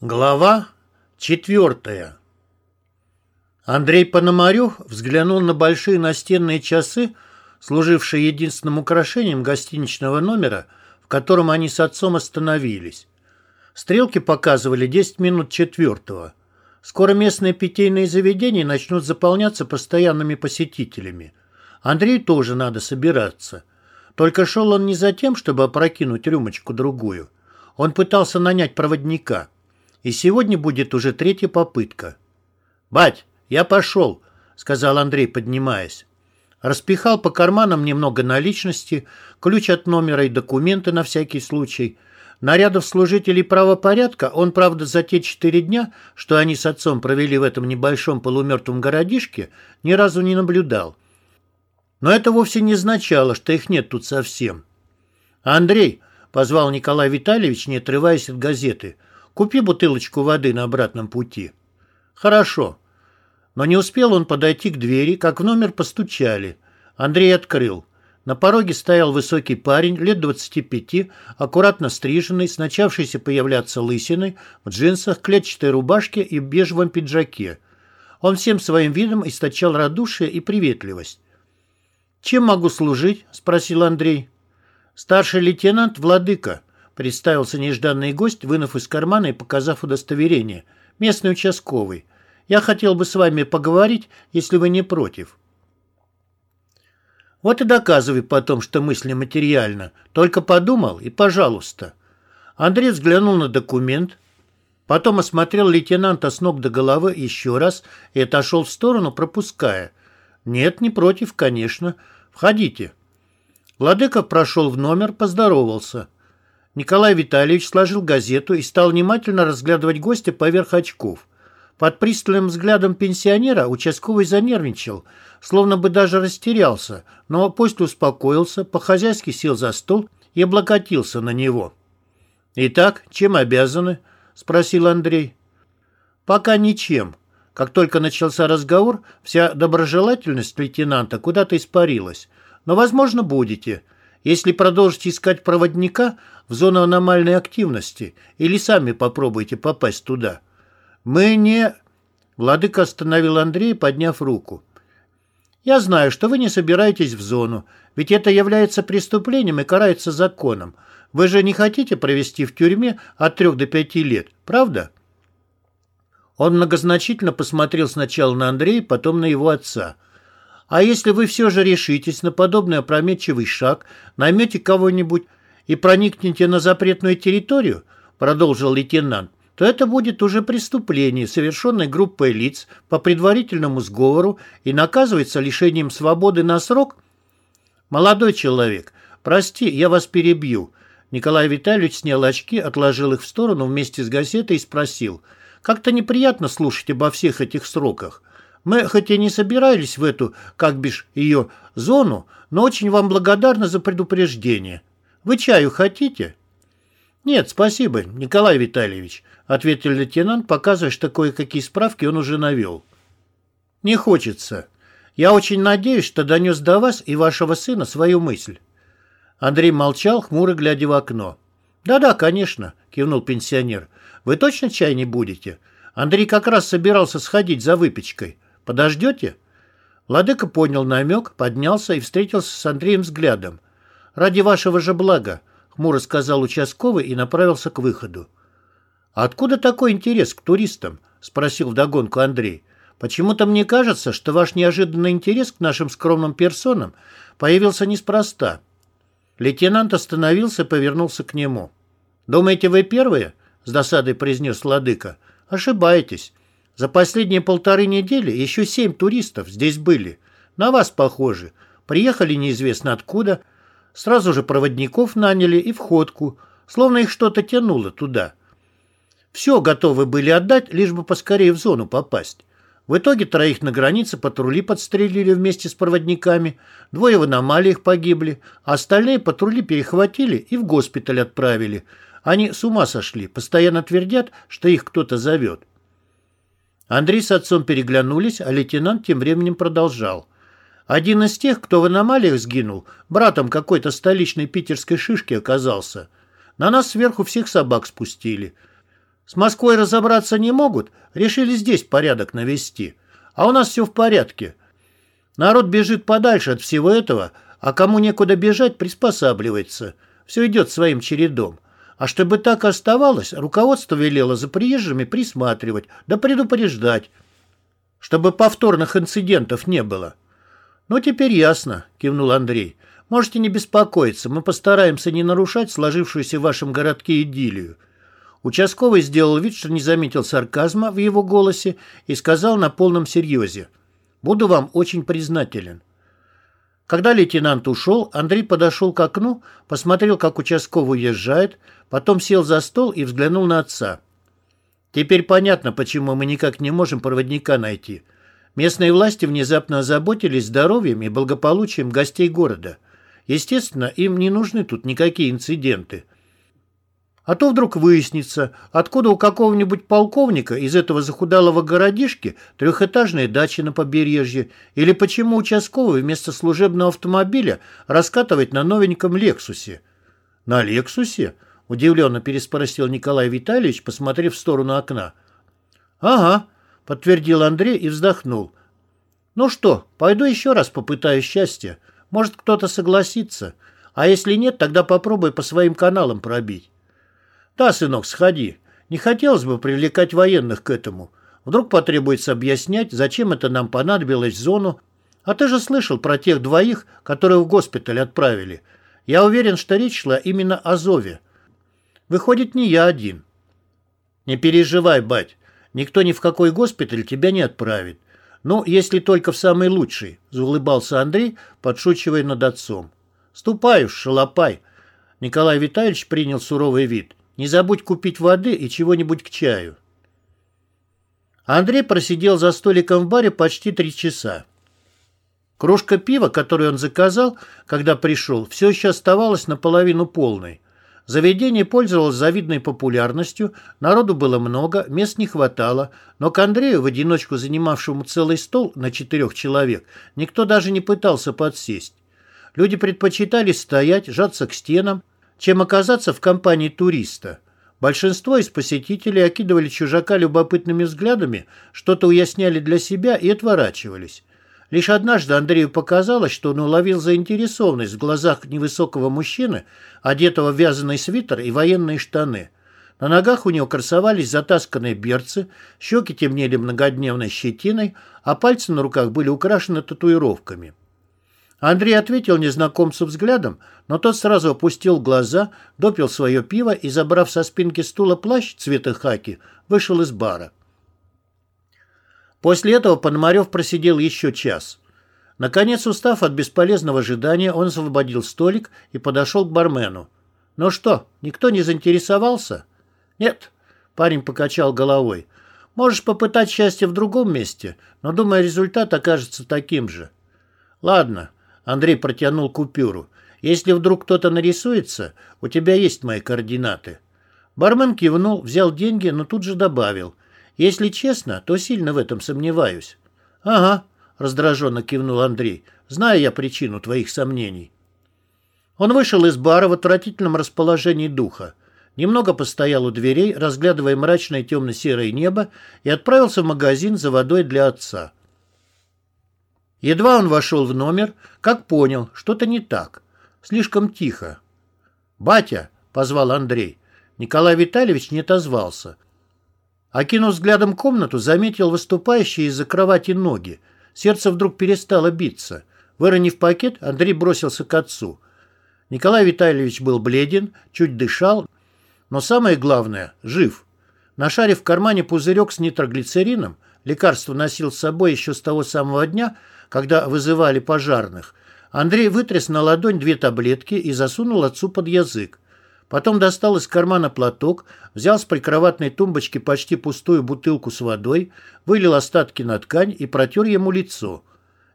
Глава четвертая Андрей Пономарев взглянул на большие настенные часы, служившие единственным украшением гостиничного номера, в котором они с отцом остановились. Стрелки показывали 10 минут четвертого. Скоро местные питейные заведения начнут заполняться постоянными посетителями. Андрею тоже надо собираться. Только шел он не за тем, чтобы опрокинуть рюмочку-другую. Он пытался нанять проводника – и сегодня будет уже третья попытка. «Бать, я пошел», — сказал Андрей, поднимаясь. Распихал по карманам немного наличности, ключ от номера и документы на всякий случай. Нарядов служителей правопорядка он, правда, за те четыре дня, что они с отцом провели в этом небольшом полумертвом городишке, ни разу не наблюдал. Но это вовсе не означало, что их нет тут совсем. «Андрей», — позвал Николай Витальевич, не отрываясь от газеты, — Купи бутылочку воды на обратном пути». «Хорошо». Но не успел он подойти к двери, как в номер постучали. Андрей открыл. На пороге стоял высокий парень, лет 25, аккуратно стриженный, с начавшейся появляться лысиной, в джинсах, клетчатой рубашке и бежевом пиджаке. Он всем своим видом источал радушие и приветливость. «Чем могу служить?» – спросил Андрей. «Старший лейтенант Владыка», Представился нежданный гость, вынув из кармана и показав удостоверение. «Местный участковый. Я хотел бы с вами поговорить, если вы не против». Вот и доказывай потом, что мысли материально. Только подумал и пожалуйста. Андрей взглянул на документ, потом осмотрел лейтенанта с ног до головы еще раз и отошел в сторону, пропуская. Нет, не против, конечно. Входите. Владыков прошел в номер, поздоровался. Николай Витальевич сложил газету и стал внимательно разглядывать гостя поверх очков. Под пристальным взглядом пенсионера участковый занервничал, словно бы даже растерялся, но после успокоился, по-хозяйски сел за стол и облокотился на него. «Итак, чем обязаны?» – спросил Андрей. «Пока ничем». Как только начался разговор, вся доброжелательность лейтенанта куда-то испарилась. «Но, возможно, будете. Если продолжите искать проводника в зону аномальной активности или сами попробуйте попасть туда. Мы не... Владыка остановил Андрея, подняв руку. «Я знаю, что вы не собираетесь в зону, ведь это является преступлением и карается законом. Вы же не хотите провести в тюрьме от трех до пяти лет, правда?» Он многозначительно посмотрел сначала на Андрея, потом на его отца – а если вы все же решитесь на подобный опрометчивый шаг, наймете кого-нибудь и проникнете на запретную территорию, продолжил лейтенант, то это будет уже преступление, совершенное группой лиц по предварительному сговору и наказывается лишением свободы на срок? Молодой человек, прости, я вас перебью. Николай Витальевич снял очки, отложил их в сторону вместе с газетой и спросил. Как-то неприятно слушать обо всех этих сроках. Мы хоть и не собирались в эту, как бишь, ее зону, но очень вам благодарны за предупреждение. Вы чаю хотите?» «Нет, спасибо, Николай Витальевич», — ответил лейтенант, показывая, что кое-какие справки он уже навел. «Не хочется. Я очень надеюсь, что донес до вас и вашего сына свою мысль». Андрей молчал, хмуро глядя в окно. «Да-да, конечно», — кивнул пенсионер. «Вы точно чай не будете? Андрей как раз собирался сходить за выпечкой. Подождете?» Владыка понял намек, поднялся и встретился с Андреем взглядом. «Ради вашего же блага», — хмуро сказал участковый и направился к выходу. «А откуда такой интерес к туристам?» — спросил вдогонку Андрей. «Почему-то мне кажется, что ваш неожиданный интерес к нашим скромным персонам появился неспроста». Лейтенант остановился и повернулся к нему. «Думаете, вы первые?» — с досадой произнес Владыка. «Ошибаетесь. За последние полторы недели еще семь туристов здесь были. На вас похожи. Приехали неизвестно откуда. Сразу же проводников наняли и в ходку. Словно их что-то тянуло туда. Все готовы были отдать, лишь бы поскорее в зону попасть. В итоге троих на границе патрули подстрелили вместе с проводниками, двое в аномалиях погибли, а остальные патрули перехватили и в госпиталь отправили. Они с ума сошли, постоянно твердят, что их кто-то зовет. Андрей с отцом переглянулись, а лейтенант тем временем продолжал. Один из тех, кто в аномалиях сгинул, братом какой-то столичной питерской шишки оказался. На нас сверху всех собак спустили. С Москвой разобраться не могут, решили здесь порядок навести. А у нас все в порядке. Народ бежит подальше от всего этого, а кому некуда бежать, приспосабливается. Все идет своим чередом. А чтобы так оставалось, руководство велело за приезжими присматривать, да предупреждать, чтобы повторных инцидентов не было. «Ну, теперь ясно», — кивнул Андрей. «Можете не беспокоиться, мы постараемся не нарушать сложившуюся в вашем городке идиллию. Участковый сделал вид, что не заметил сарказма в его голосе и сказал на полном серьезе. «Буду вам очень признателен». Когда лейтенант ушел, Андрей подошел к окну, посмотрел, как участковый уезжает, потом сел за стол и взглянул на отца. «Теперь понятно, почему мы никак не можем проводника найти. Местные власти внезапно озаботились здоровьем и благополучием гостей города. Естественно, им не нужны тут никакие инциденты». А то вдруг выяснится, откуда у какого-нибудь полковника из этого захудалого городишки трехэтажная дача на побережье, или почему участковый вместо служебного автомобиля раскатывает на новеньком «Лексусе». «На «Лексусе»?» – удивленно переспросил Николай Витальевич, посмотрев в сторону окна. «Ага», – подтвердил Андрей и вздохнул. «Ну что, пойду еще раз попытаю счастья. Может, кто-то согласится. А если нет, тогда попробуй по своим каналам пробить». «Да, сынок, сходи. Не хотелось бы привлекать военных к этому. Вдруг потребуется объяснять, зачем это нам понадобилось в зону. А ты же слышал про тех двоих, которые в госпиталь отправили. Я уверен, что речь шла именно о Зове. Выходит, не я один». «Не переживай, бать. Никто ни в какой госпиталь тебя не отправит. Ну, если только в самый лучший», — заулыбался Андрей, подшучивая над отцом. «Ступай уж, шалопай». Николай Витальевич принял суровый вид. Не забудь купить воды и чего-нибудь к чаю. Андрей просидел за столиком в баре почти три часа. Кружка пива, которую он заказал, когда пришел, все еще оставалась наполовину полной. Заведение пользовалось завидной популярностью, народу было много, мест не хватало, но к Андрею, в одиночку занимавшему целый стол на четырех человек, никто даже не пытался подсесть. Люди предпочитали стоять, жаться к стенам, чем оказаться в компании туриста. Большинство из посетителей окидывали чужака любопытными взглядами, что-то уясняли для себя и отворачивались. Лишь однажды Андрею показалось, что он уловил заинтересованность в глазах невысокого мужчины, одетого в вязаный свитер и военные штаны. На ногах у него красовались затасканные берцы, щеки темнели многодневной щетиной, а пальцы на руках были украшены татуировками. Андрей ответил незнакомцу взглядом, но тот сразу опустил глаза, допил свое пиво и, забрав со спинки стула плащ цвета хаки, вышел из бара. После этого Пономарев просидел еще час. Наконец, устав от бесполезного ожидания, он освободил столик и подошел к бармену. «Ну что, никто не заинтересовался?» «Нет», — парень покачал головой. «Можешь попытать счастье в другом месте, но, думаю, результат окажется таким же». «Ладно», Андрей протянул купюру. «Если вдруг кто-то нарисуется, у тебя есть мои координаты». Бармен кивнул, взял деньги, но тут же добавил. «Если честно, то сильно в этом сомневаюсь». «Ага», — раздраженно кивнул Андрей. «Знаю я причину твоих сомнений». Он вышел из бара в отвратительном расположении духа. Немного постоял у дверей, разглядывая мрачное темно-серое небо, и отправился в магазин за водой для отца. Едва он вошел в номер, как понял, что-то не так. Слишком тихо. «Батя!» — позвал Андрей. Николай Витальевич не отозвался. Окинув взглядом комнату, заметил выступающие из-за кровати ноги. Сердце вдруг перестало биться. Выронив пакет, Андрей бросился к отцу. Николай Витальевич был бледен, чуть дышал, но самое главное — жив. Нашарив в кармане пузырек с нитроглицерином, лекарство носил с собой еще с того самого дня — когда вызывали пожарных, Андрей вытряс на ладонь две таблетки и засунул отцу под язык. Потом достал из кармана платок, взял с прикроватной тумбочки почти пустую бутылку с водой, вылил остатки на ткань и протер ему лицо.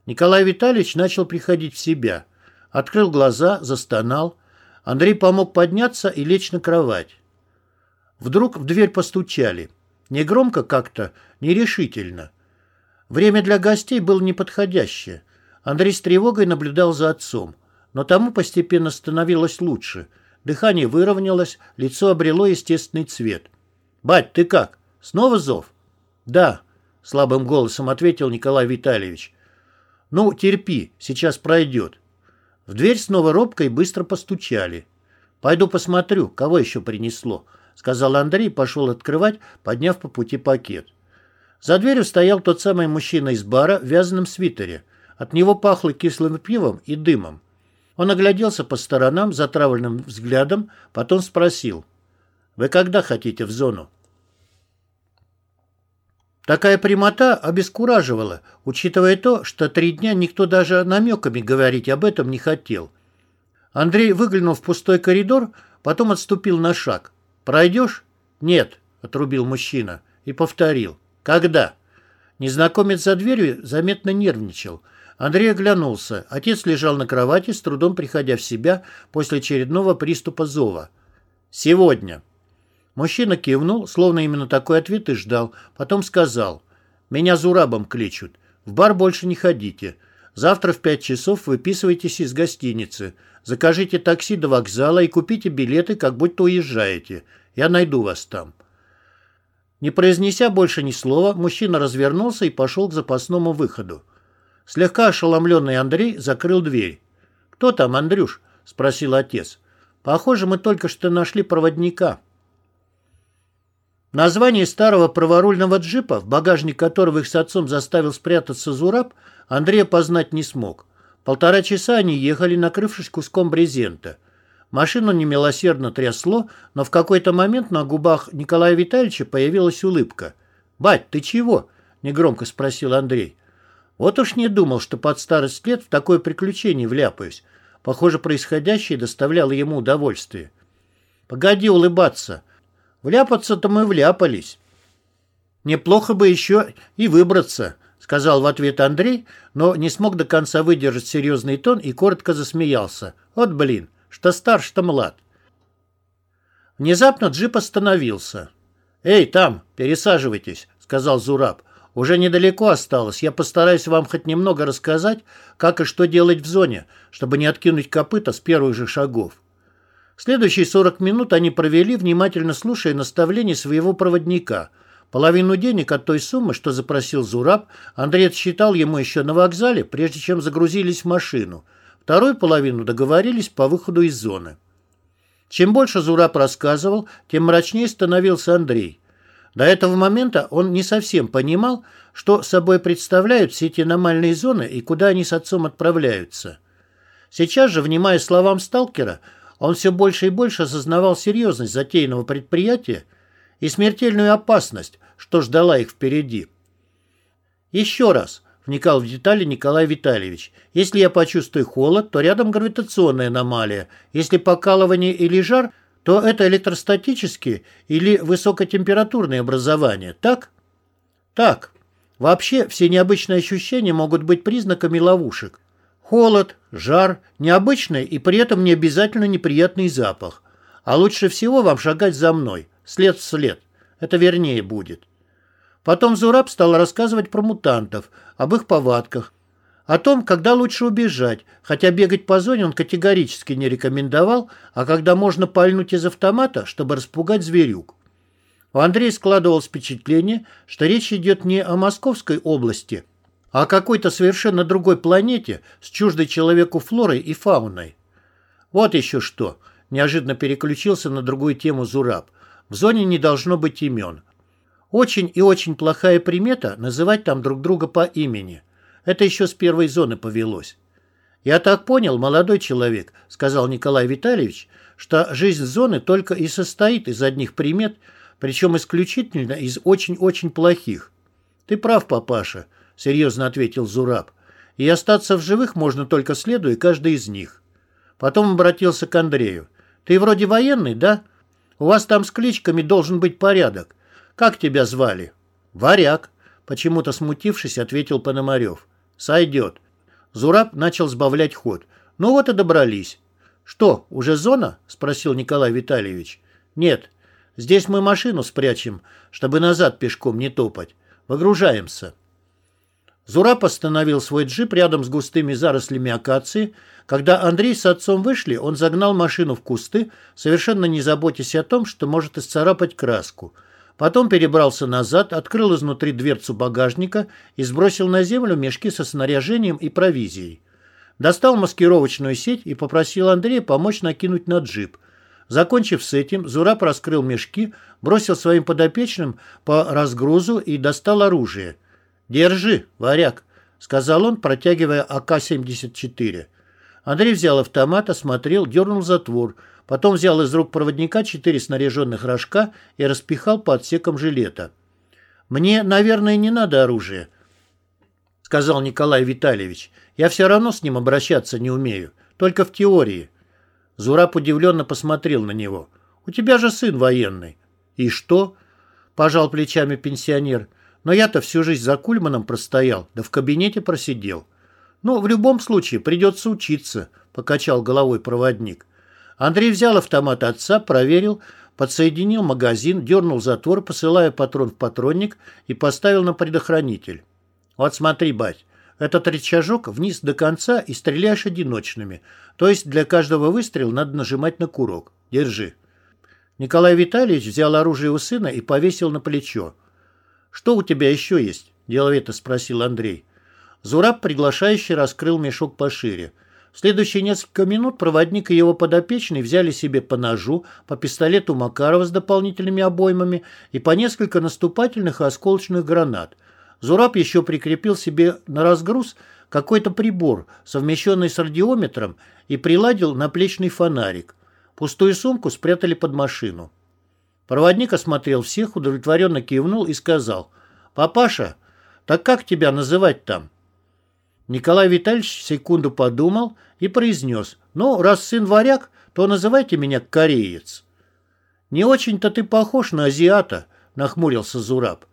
Николай Витальевич начал приходить в себя. Открыл глаза, застонал. Андрей помог подняться и лечь на кровать. Вдруг в дверь постучали. Негромко как-то, нерешительно. Время для гостей было неподходящее. Андрей с тревогой наблюдал за отцом. Но тому постепенно становилось лучше. Дыхание выровнялось, лицо обрело естественный цвет. «Бать, ты как? Снова зов?» «Да», — слабым голосом ответил Николай Витальевич. «Ну, терпи, сейчас пройдет». В дверь снова робко и быстро постучали. «Пойду посмотрю, кого еще принесло», — сказал Андрей и пошел открывать, подняв по пути пакет. За дверью стоял тот самый мужчина из бара в вязаном свитере. От него пахло кислым пивом и дымом. Он огляделся по сторонам затравленным взглядом, потом спросил. «Вы когда хотите в зону?» Такая прямота обескураживала, учитывая то, что три дня никто даже намеками говорить об этом не хотел. Андрей выглянул в пустой коридор, потом отступил на шаг. «Пройдешь?» «Нет», — отрубил мужчина и повторил. «Когда?» Незнакомец за дверью заметно нервничал. Андрей оглянулся. Отец лежал на кровати, с трудом приходя в себя после очередного приступа зова. «Сегодня». Мужчина кивнул, словно именно такой ответ и ждал. Потом сказал, «Меня Зурабом кличут. В бар больше не ходите. Завтра в пять часов выписывайтесь из гостиницы. Закажите такси до вокзала и купите билеты, как будто уезжаете. Я найду вас там». Не произнеся больше ни слова, мужчина развернулся и пошел к запасному выходу. Слегка ошеломленный Андрей закрыл дверь. «Кто там, Андрюш?» – спросил отец. «Похоже, мы только что нашли проводника». Название старого праворульного джипа, в багажник которого их с отцом заставил спрятаться Зураб, Андрей познать не смог. Полтора часа они ехали, накрывшись куском брезента. Машину немилосердно трясло, но в какой-то момент на губах Николая Витальевича появилась улыбка. «Бать, ты чего?» – негромко спросил Андрей. «Вот уж не думал, что под старость лет в такое приключение вляпаюсь. Похоже, происходящее доставляло ему удовольствие». «Погоди улыбаться», Вляпаться-то мы вляпались. Неплохо бы еще и выбраться, сказал в ответ Андрей, но не смог до конца выдержать серьезный тон и коротко засмеялся. Вот блин, что стар, что млад. Внезапно джип остановился. «Эй, там, пересаживайтесь», — сказал Зураб. «Уже недалеко осталось. Я постараюсь вам хоть немного рассказать, как и что делать в зоне, чтобы не откинуть копыта с первых же шагов». Следующие 40 минут они провели, внимательно слушая наставления своего проводника. Половину денег от той суммы, что запросил Зураб, Андрей отсчитал ему еще на вокзале, прежде чем загрузились в машину. Вторую половину договорились по выходу из зоны. Чем больше Зураб рассказывал, тем мрачнее становился Андрей. До этого момента он не совсем понимал, что собой представляют все эти аномальные зоны и куда они с отцом отправляются. Сейчас же, внимая словам сталкера, он все больше и больше осознавал серьезность затеянного предприятия и смертельную опасность, что ждала их впереди. Еще раз, вникал в детали Николай Витальевич, если я почувствую холод, то рядом гравитационная аномалия, если покалывание или жар, то это электростатические или высокотемпературные образования, так? Так. Вообще, все необычные ощущения могут быть признаками ловушек. Холод, жар, необычный и при этом не обязательно неприятный запах. А лучше всего вам шагать за мной, след в след. Это вернее будет. Потом Зураб стал рассказывать про мутантов, об их повадках, о том, когда лучше убежать, хотя бегать по зоне он категорически не рекомендовал, а когда можно пальнуть из автомата, чтобы распугать зверюк. У Андрея складывалось впечатление, что речь идет не о Московской области – о какой-то совершенно другой планете с чуждой человеку флорой и фауной. Вот еще что. Неожиданно переключился на другую тему Зураб. В зоне не должно быть имен. Очень и очень плохая примета называть там друг друга по имени. Это еще с первой зоны повелось. «Я так понял, молодой человек», — сказал Николай Витальевич, «что жизнь зоны только и состоит из одних примет, причем исключительно из очень-очень плохих. Ты прав, папаша. — серьезно ответил Зураб. «И остаться в живых можно только следуя каждый из них». Потом обратился к Андрею. «Ты вроде военный, да? У вас там с кличками должен быть порядок. Как тебя звали?» «Варяг», — почему-то смутившись, ответил Пономарев. «Сойдет». Зураб начал сбавлять ход. «Ну вот и добрались». «Что, уже зона?» — спросил Николай Витальевич. «Нет, здесь мы машину спрячем, чтобы назад пешком не топать. Выгружаемся». Зураб остановил свой джип рядом с густыми зарослями акации. Когда Андрей с отцом вышли, он загнал машину в кусты, совершенно не заботясь о том, что может исцарапать краску. Потом перебрался назад, открыл изнутри дверцу багажника и сбросил на землю мешки со снаряжением и провизией. Достал маскировочную сеть и попросил Андрея помочь накинуть на джип. Закончив с этим, Зураб раскрыл мешки, бросил своим подопечным по разгрузу и достал оружие. «Держи, варяг», — сказал он, протягивая АК-74. Андрей взял автомат, осмотрел, дернул затвор, потом взял из рук проводника четыре снаряженных рожка и распихал по отсекам жилета. «Мне, наверное, не надо оружия», — сказал Николай Витальевич. «Я все равно с ним обращаться не умею, только в теории». Зураб удивленно посмотрел на него. «У тебя же сын военный». «И что?» – пожал плечами пенсионер. «Но я-то всю жизнь за Кульманом простоял, да в кабинете просидел». «Ну, в любом случае, придется учиться», – покачал головой проводник. Андрей взял автомат отца, проверил, подсоединил магазин, дернул затвор, посылая патрон в патронник и поставил на предохранитель. «Вот смотри, бать, этот рычажок вниз до конца и стреляешь одиночными. То есть для каждого выстрела надо нажимать на курок. Держи». Николай Витальевич взял оружие у сына и повесил на плечо. «Что у тебя еще есть?» – деловито спросил Андрей. Зураб, приглашающий, раскрыл мешок пошире. В следующие несколько минут проводник и его подопечный взяли себе по ножу, по пистолету Макарова с дополнительными обоймами и по несколько наступательных и осколочных гранат. Зураб еще прикрепил себе на разгруз какой-то прибор, совмещенный с радиометром, и приладил наплечный фонарик – Пустую сумку спрятали под машину. Проводник осмотрел всех, удовлетворенно кивнул и сказал, «Папаша, так как тебя называть там?» Николай Витальевич секунду подумал и произнес, «Ну, раз сын варяг, то называйте меня кореец». «Не очень-то ты похож на азиата», — нахмурился Зураб.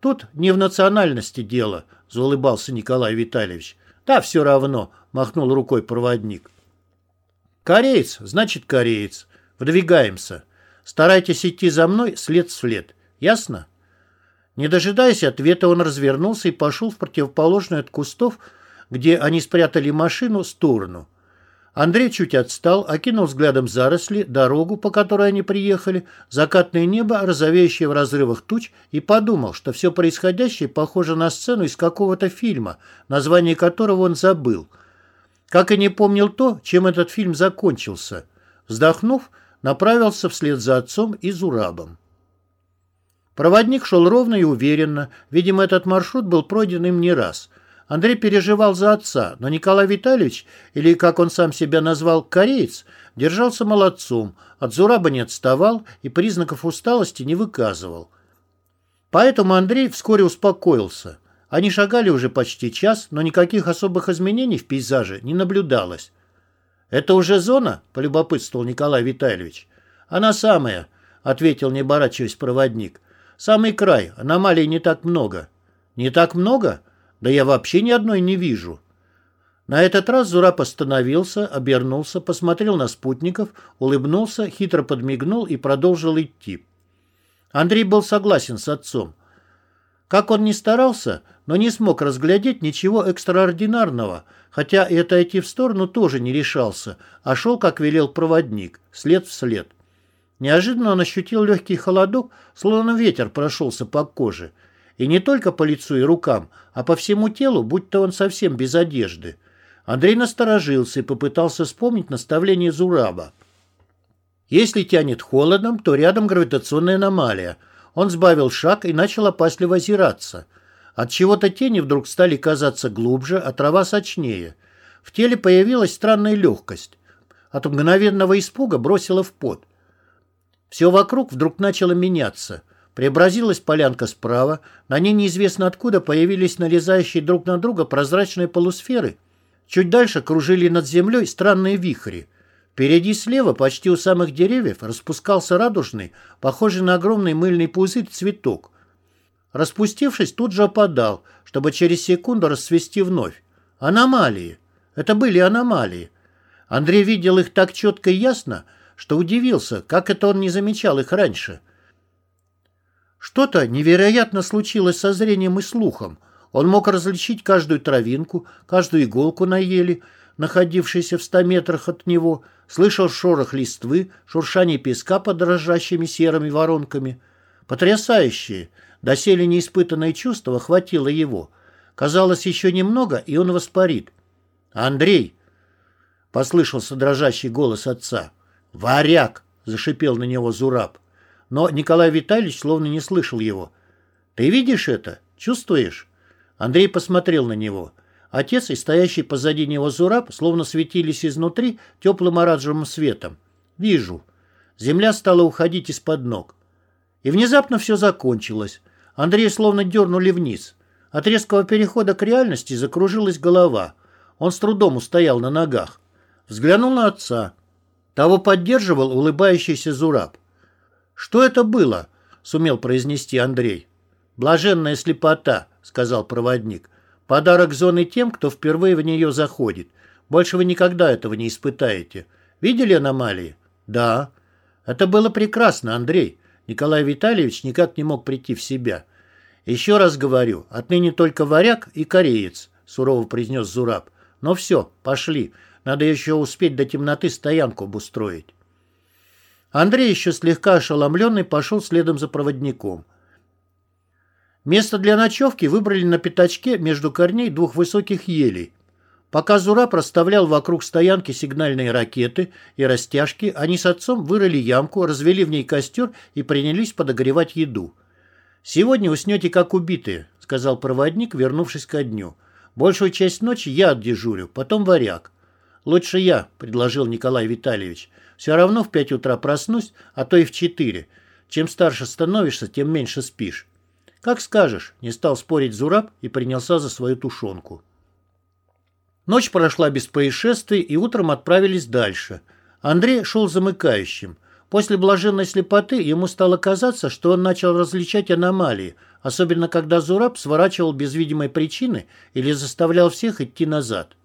«Тут не в национальности дело», — заулыбался Николай Витальевич. «Да, все равно», — махнул рукой проводник. Кореец, значит кореец. Вдвигаемся. Старайтесь идти за мной след в след. Ясно? Не дожидаясь ответа, он развернулся и пошел в противоположную от кустов, где они спрятали машину, сторону. Андрей чуть отстал, окинул взглядом заросли, дорогу, по которой они приехали, закатное небо, розовеющее в разрывах туч, и подумал, что все происходящее похоже на сцену из какого-то фильма, название которого он забыл – как и не помнил то, чем этот фильм закончился. Вздохнув, направился вслед за отцом и Зурабом. Проводник шел ровно и уверенно. Видимо, этот маршрут был пройден им не раз. Андрей переживал за отца, но Николай Витальевич, или, как он сам себя назвал, кореец, держался молодцом, от Зураба не отставал и признаков усталости не выказывал. Поэтому Андрей вскоре успокоился – они шагали уже почти час, но никаких особых изменений в пейзаже не наблюдалось. «Это уже зона?» – полюбопытствовал Николай Витальевич. «Она самая», – ответил, не оборачиваясь проводник. «Самый край, аномалий не так много». «Не так много? Да я вообще ни одной не вижу». На этот раз Зураб остановился, обернулся, посмотрел на спутников, улыбнулся, хитро подмигнул и продолжил идти. Андрей был согласен с отцом. Как он ни старался, но не смог разглядеть ничего экстраординарного, хотя и отойти в сторону тоже не решался, а шел, как велел проводник, след в след. Неожиданно он ощутил легкий холодок, словно ветер прошелся по коже. И не только по лицу и рукам, а по всему телу, будто он совсем без одежды. Андрей насторожился и попытался вспомнить наставление Зураба. Если тянет холодом, то рядом гравитационная аномалия – он сбавил шаг и начал опасливо озираться. От чего-то тени вдруг стали казаться глубже, а трава сочнее. В теле появилась странная легкость. От мгновенного испуга бросило в пот. Все вокруг вдруг начало меняться. Преобразилась полянка справа, на ней неизвестно откуда появились нарезающие друг на друга прозрачные полусферы. Чуть дальше кружили над землей странные вихри – Впереди слева, почти у самых деревьев, распускался радужный, похожий на огромный мыльный пузырь, цветок. Распустившись, тут же опадал, чтобы через секунду расцвести вновь. Аномалии. Это были аномалии. Андрей видел их так четко и ясно, что удивился, как это он не замечал их раньше. Что-то невероятно случилось со зрением и слухом. Он мог различить каждую травинку, каждую иголку на еле, находившейся в ста метрах от него – слышал шорох листвы, шуршание песка под дрожащими серыми воронками. Потрясающее, доселе неиспытанное чувство охватило его. Казалось, еще немного, и он воспарит. «Андрей!» — послышался дрожащий голос отца. «Варяг!» — зашипел на него Зураб. Но Николай Витальевич словно не слышал его. «Ты видишь это? Чувствуешь?» Андрей посмотрел на него. Отец и стоящий позади него Зураб словно светились изнутри теплым оранжевым светом. «Вижу». Земля стала уходить из-под ног. И внезапно все закончилось. Андрея словно дернули вниз. От резкого перехода к реальности закружилась голова. Он с трудом устоял на ногах. Взглянул на отца. Того поддерживал улыбающийся Зураб. «Что это было?» — сумел произнести Андрей. «Блаженная слепота», — сказал проводник. «Подарок зоны тем, кто впервые в нее заходит. Больше вы никогда этого не испытаете. Видели аномалии?» «Да». «Это было прекрасно, Андрей». Николай Витальевич никак не мог прийти в себя. «Еще раз говорю, отныне только варяг и кореец», — сурово произнес Зураб. «Но все, пошли. Надо еще успеть до темноты стоянку обустроить». Андрей, еще слегка ошеломленный, пошел следом за проводником. Место для ночевки выбрали на пятачке между корней двух высоких елей. Пока Зура проставлял вокруг стоянки сигнальные ракеты и растяжки, они с отцом вырыли ямку, развели в ней костер и принялись подогревать еду. «Сегодня уснете как убитые», — сказал проводник, вернувшись ко дню. «Большую часть ночи я отдежурю, потом варяг». «Лучше я», — предложил Николай Витальевич. «Все равно в пять утра проснусь, а то и в четыре. Чем старше становишься, тем меньше спишь». «Как скажешь», — не стал спорить Зураб и принялся за свою тушенку. Ночь прошла без происшествий, и утром отправились дальше. Андрей шел замыкающим. После блаженной слепоты ему стало казаться, что он начал различать аномалии, особенно когда Зураб сворачивал без видимой причины или заставлял всех идти назад.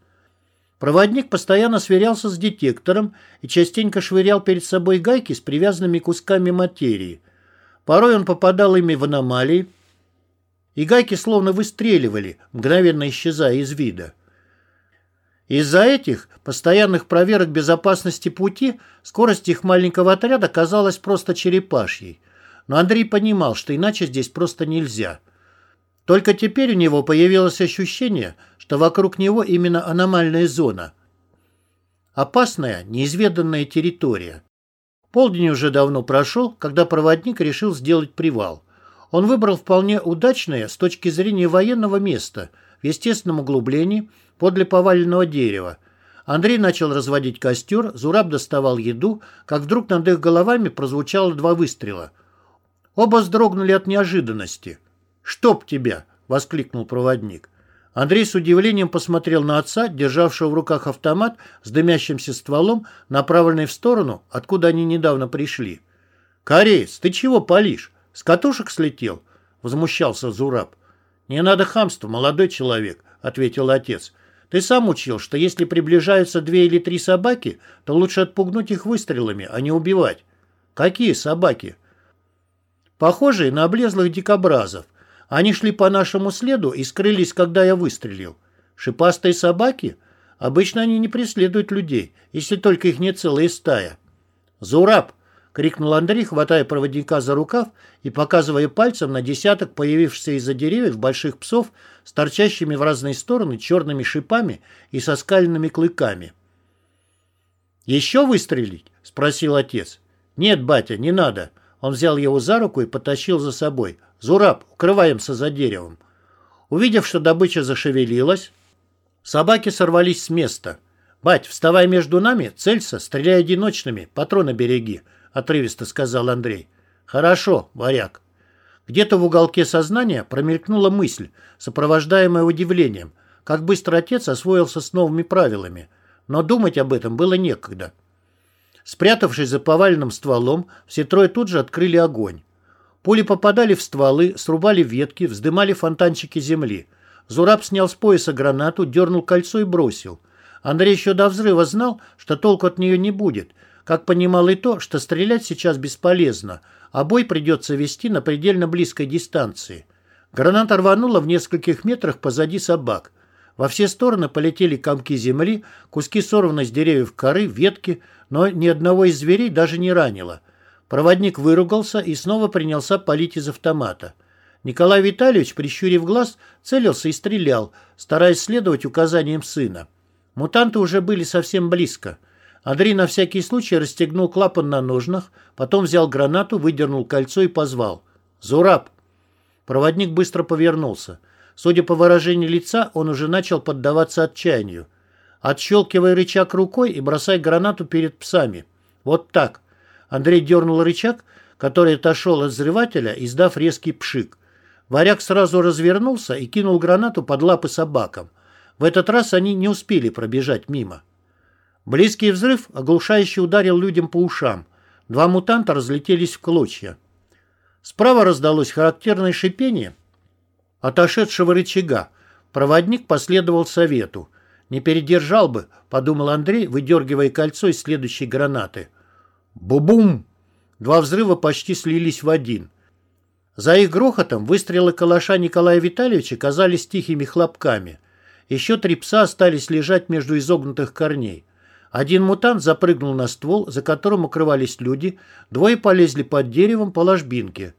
Проводник постоянно сверялся с детектором и частенько швырял перед собой гайки с привязанными кусками материи. Порой он попадал ими в аномалии, и гайки словно выстреливали, мгновенно исчезая из вида. Из-за этих постоянных проверок безопасности пути скорость их маленького отряда казалась просто черепашьей. Но Андрей понимал, что иначе здесь просто нельзя. Только теперь у него появилось ощущение, что вокруг него именно аномальная зона. Опасная, неизведанная территория. Полдень уже давно прошел, когда проводник решил сделать привал. Он выбрал вполне удачное с точки зрения военного место в естественном углублении – подле поваленного дерева. Андрей начал разводить костер, Зураб доставал еду, как вдруг над их головами прозвучало два выстрела. Оба вздрогнули от неожиданности. «Чтоб тебя!» — воскликнул проводник. Андрей с удивлением посмотрел на отца, державшего в руках автомат с дымящимся стволом, направленный в сторону, откуда они недавно пришли. «Кореец, ты чего палишь? С катушек слетел?» — возмущался Зураб. «Не надо хамства, молодой человек», — ответил отец. Ты сам учил, что если приближаются две или три собаки, то лучше отпугнуть их выстрелами, а не убивать. Какие собаки? Похожие на облезлых дикобразов. Они шли по нашему следу и скрылись, когда я выстрелил. Шипастые собаки? Обычно они не преследуют людей, если только их не целая стая. Зураб! — крикнул Андрей, хватая проводника за рукав и показывая пальцем на десяток появившихся из-за деревьев больших псов с торчащими в разные стороны черными шипами и со скаленными клыками. «Еще выстрелить?» — спросил отец. «Нет, батя, не надо». Он взял его за руку и потащил за собой. «Зураб, укрываемся за деревом». Увидев, что добыча зашевелилась, собаки сорвались с места. «Бать, вставай между нами, целься, стреляй одиночными, патроны береги», — отрывисто сказал Андрей. «Хорошо, варяг». Где-то в уголке сознания промелькнула мысль, сопровождаемая удивлением, как быстро отец освоился с новыми правилами. Но думать об этом было некогда. Спрятавшись за поваленным стволом, все трое тут же открыли огонь. Пули попадали в стволы, срубали ветки, вздымали фонтанчики земли. Зураб снял с пояса гранату, дернул кольцо и бросил. Андрей еще до взрыва знал, что толку от нее не будет, как понимал и то, что стрелять сейчас бесполезно, а бой придется вести на предельно близкой дистанции. Граната рванула в нескольких метрах позади собак. Во все стороны полетели комки земли, куски сорванной с деревьев коры, ветки, но ни одного из зверей даже не ранило. Проводник выругался и снова принялся палить из автомата. Николай Витальевич, прищурив глаз, целился и стрелял, стараясь следовать указаниям сына. Мутанты уже были совсем близко. Андрей на всякий случай расстегнул клапан на ножнах, потом взял гранату, выдернул кольцо и позвал. «Зураб!» Проводник быстро повернулся. Судя по выражению лица, он уже начал поддаваться отчаянию. Отщелкивая рычаг рукой и бросай гранату перед псами. Вот так. Андрей дернул рычаг, который отошел от взрывателя, издав резкий пшик. Варяг сразу развернулся и кинул гранату под лапы собакам. В этот раз они не успели пробежать мимо. Близкий взрыв оглушающе ударил людям по ушам. Два мутанта разлетелись в клочья. Справа раздалось характерное шипение отошедшего рычага. Проводник последовал совету. «Не передержал бы», — подумал Андрей, выдергивая кольцо из следующей гранаты. Бу-бум! Два взрыва почти слились в один. За их грохотом выстрелы калаша Николая Витальевича казались тихими хлопками. Еще три пса остались лежать между изогнутых корней. Один мутант запрыгнул на ствол, за которым укрывались люди, двое полезли под деревом по ложбинке.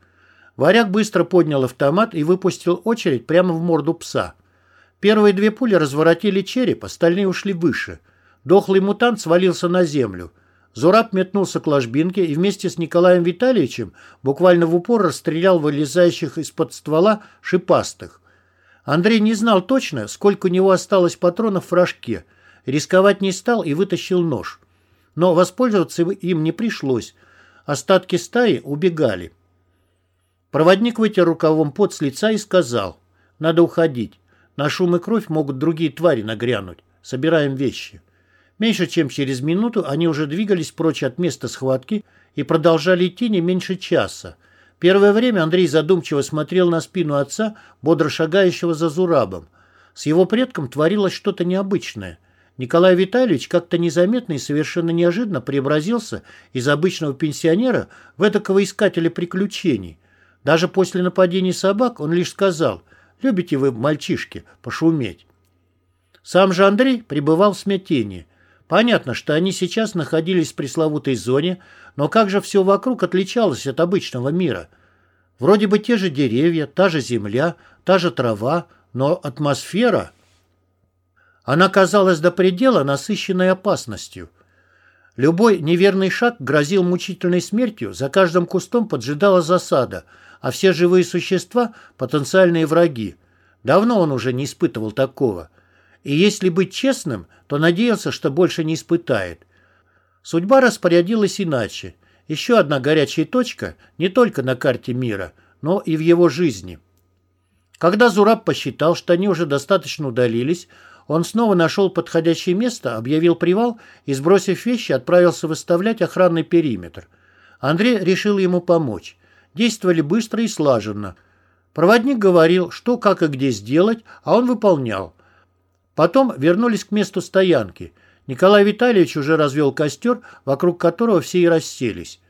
Варяг быстро поднял автомат и выпустил очередь прямо в морду пса. Первые две пули разворотили череп, остальные ушли выше. Дохлый мутант свалился на землю. Зураб метнулся к ложбинке и вместе с Николаем Витальевичем буквально в упор расстрелял вылезающих из-под ствола шипастых. Андрей не знал точно, сколько у него осталось патронов в рожке – Рисковать не стал и вытащил нож. Но воспользоваться им не пришлось. Остатки стаи убегали. Проводник вытер рукавом пот с лица и сказал, «Надо уходить. На шум и кровь могут другие твари нагрянуть. Собираем вещи». Меньше чем через минуту они уже двигались прочь от места схватки и продолжали идти не меньше часа. Первое время Андрей задумчиво смотрел на спину отца, бодро шагающего за Зурабом. С его предком творилось что-то необычное. Николай Витальевич как-то незаметно и совершенно неожиданно преобразился из обычного пенсионера в этакого искателя приключений. Даже после нападения собак он лишь сказал «Любите вы, мальчишки, пошуметь». Сам же Андрей пребывал в смятении. Понятно, что они сейчас находились в пресловутой зоне, но как же все вокруг отличалось от обычного мира? Вроде бы те же деревья, та же земля, та же трава, но атмосфера... Она казалась до предела насыщенной опасностью. Любой неверный шаг грозил мучительной смертью, за каждым кустом поджидала засада, а все живые существа – потенциальные враги. Давно он уже не испытывал такого. И если быть честным, то надеялся, что больше не испытает. Судьба распорядилась иначе. Еще одна горячая точка не только на карте мира, но и в его жизни. Когда Зураб посчитал, что они уже достаточно удалились, он снова нашел подходящее место, объявил привал и, сбросив вещи, отправился выставлять охранный периметр. Андрей решил ему помочь. Действовали быстро и слаженно. Проводник говорил, что, как и где сделать, а он выполнял. Потом вернулись к месту стоянки. Николай Витальевич уже развел костер, вокруг которого все и расселись.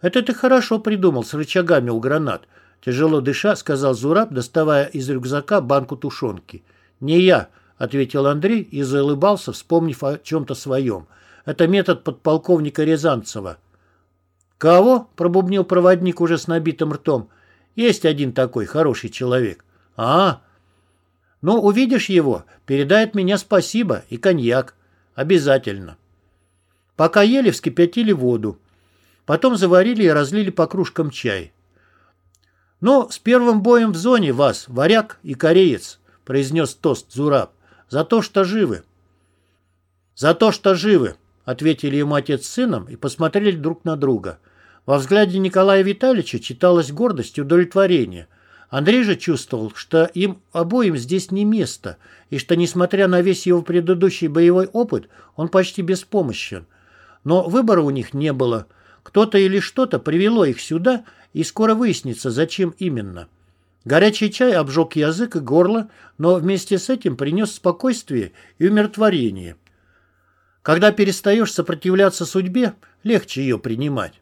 «Это ты хорошо придумал с рычагами у гранат», — тяжело дыша, сказал Зураб, доставая из рюкзака банку тушенки. «Не я», ответил Андрей и заулыбался, вспомнив о чем-то своем. Это метод подполковника Рязанцева. «Кого?» – пробубнил проводник уже с набитым ртом. «Есть один такой хороший человек». «А, ну, увидишь его, передает меня спасибо и коньяк. Обязательно». Пока ели, вскипятили воду. Потом заварили и разлили по кружкам чай. «Ну, с первым боем в зоне вас, варяг и кореец», – произнес тост Зураб. За то, что живы. За то, что живы, ответили ему отец с сыном и посмотрели друг на друга. Во взгляде Николая Витальевича читалась гордость и удовлетворение. Андрей же чувствовал, что им обоим здесь не место, и что, несмотря на весь его предыдущий боевой опыт, он почти беспомощен. Но выбора у них не было. Кто-то или что-то привело их сюда, и скоро выяснится, зачем именно. Горячий чай обжег язык и горло, но вместе с этим принес спокойствие и умиротворение. Когда перестаешь сопротивляться судьбе, легче ее принимать.